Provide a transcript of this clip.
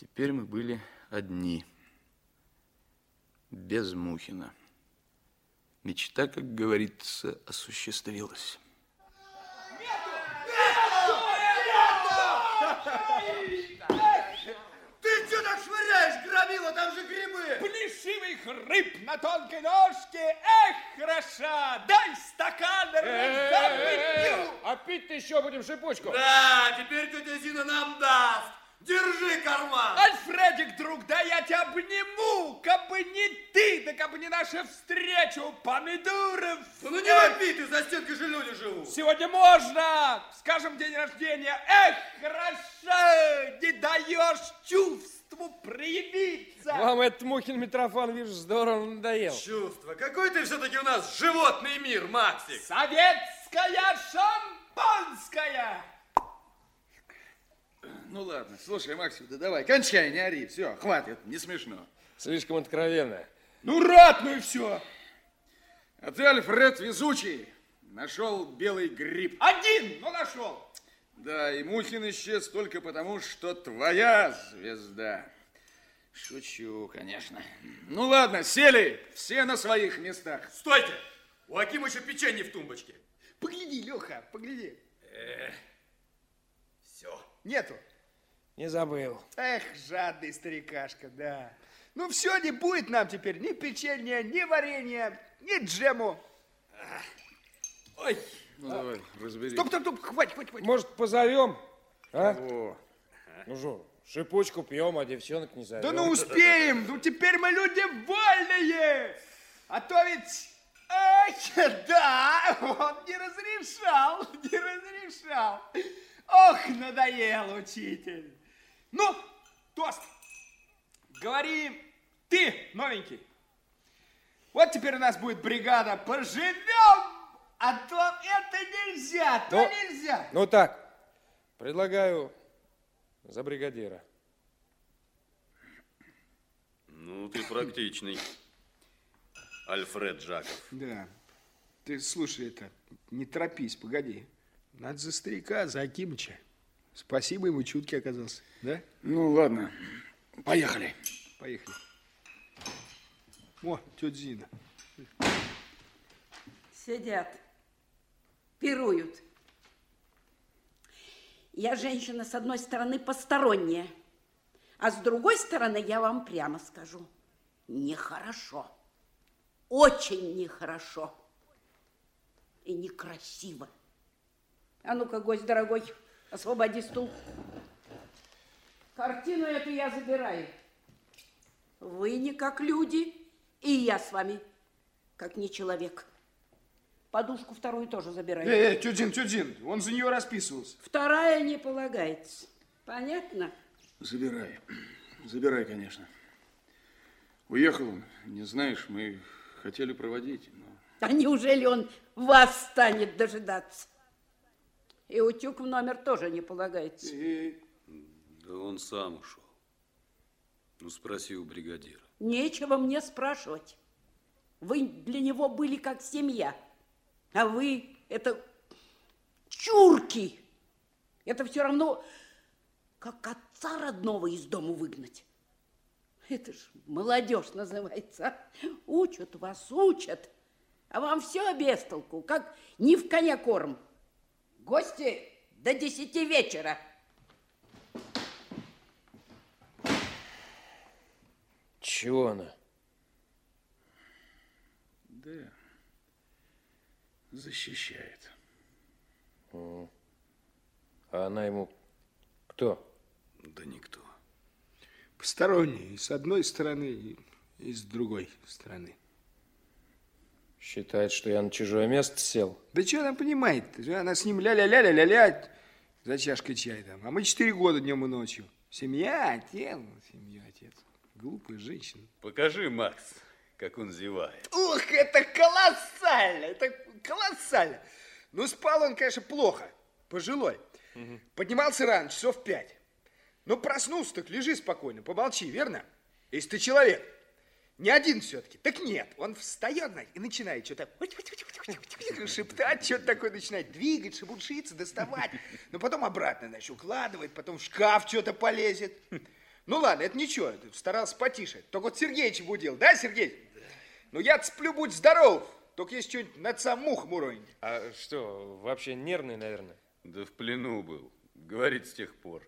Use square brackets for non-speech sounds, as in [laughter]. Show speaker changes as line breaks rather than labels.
Теперь мы были одни, без Мухина. Мечта, как говорится, осуществилась.
Ты что так швыряешь, громила, там же грибы!
Плешивый хрып на тонкой ножке, эх, хороша! Дай стакан, разопью!
А пить-то еще будем шипучку.
Да, теперь тетя Зина нам даст. Карман.
Альфредик, друг, да я тебя обниму, как бы не ты, да как бы не наша встреча у помидоров.
Ну не вопи, ты за стенкой же люди живут.
Сегодня можно, скажем, день рождения. Эх, хорошо, не даешь чувству проявиться.
Вам этот Мухин Митрофан, вижу, здорово надоел.
Чувство. Какой ты все-таки у нас животный мир, Максик.
Советская шампанская.
Ну ладно, слушай, Максим, да давай, кончай, не ори, все, хватит, не смешно.
Слишком откровенно.
Ну, рад, ну и все.
А ты, Альфред, везучий, нашел белый гриб.
Один, но нашел.
Да, и Мухин исчез только потому, что твоя звезда. Шучу, конечно. Ну ладно, сели, все на своих местах.
Стойте, у Акимыча печенье в тумбочке.
Погляди, Леха, погляди.
Все.
Нету.
Не забыл.
Эх, жадный старикашка, да. Ну все, не будет нам теперь ни печенья, ни варенья, ни джему.
Ой,
Ну давай, разбери.
Стоп, стоп, стоп, хватит, хватит, хватит.
Может, позовем? А?
О,
Ну что, шипучку пьем, а девчонок не зовем.
Да ну успеем, ну теперь мы люди вольные. А то ведь... Эх, [laughs] да, он не разрешал, не разрешал. Ох, надоел учитель.
Ну, тост. Говори ты, новенький.
Вот теперь у нас будет бригада. Поживем, а то это нельзя, то
Ну,
нельзя.
Ну так, предлагаю за бригадира.
Ну, ты практичный. Альфред Жаков.
Да. Ты слушай это, не торопись, погоди. Надо за старика, за Акимыча. Спасибо ему, чуткий оказался. Да?
ну ладно, поехали.
Поехали. О, тетя Зина.
Сидят, пируют. Я женщина, с одной стороны, посторонняя, а с другой стороны, я вам прямо скажу, нехорошо. Очень нехорошо. И некрасиво. А ну-ка, гость дорогой, освободи стул. Картину эту я забираю. Вы не как люди, и я с вами как не человек. Подушку вторую тоже забираю.
Э, э, тетя Зин, он за нее расписывался.
Вторая не полагается. Понятно?
Забирай, забирай, конечно. Уехал он, не знаешь, мы хотели проводить, но...
А неужели он вас станет дожидаться? И утюг в номер тоже не полагается.
Да он сам ушел. Ну, спроси у бригадира.
Нечего мне спрашивать. Вы для него были как семья. А вы это чурки. Это все равно, как отца родного из дома выгнать. Это ж молодежь называется. а. Учат вас, учат. А вам все без толку, как не в коня корм. Гости до десяти вечера.
Чего она?
Да, защищает.
А она ему кто?
Да никто.
Посторонний, с одной стороны, и с другой стороны.
Считает, что я на чужое место сел?
Да что она понимает? Она с ним ля-ля-ля-ля-ля-ля за чашкой чая там. А мы четыре года днем и ночью. Семья, отец, семья, отец. Глупая женщина.
Покажи, Макс, как он зевает.
Ух, это колоссально, это колоссально. Ну, спал он, конечно, плохо, пожилой. Поднимался рано, часов в пять. Ну, проснулся, так лежи спокойно, помолчи, верно? Если ты человек. Не один все-таки. Так нет, он встает и начинает что-то шептать, что-то такое начинает двигать, шебуршиться, доставать. Но потом обратно, значит, укладывает, потом в шкаф что-то полезет. Ну ладно, это ничего, старался потише. Только вот Сергеич будил, да, Сергей? Ну я сплю, будь здоров. Только есть что-нибудь над сам мух муронить.
А что, вообще нервный, наверное?
Да в плену был. Говорит с тех пор.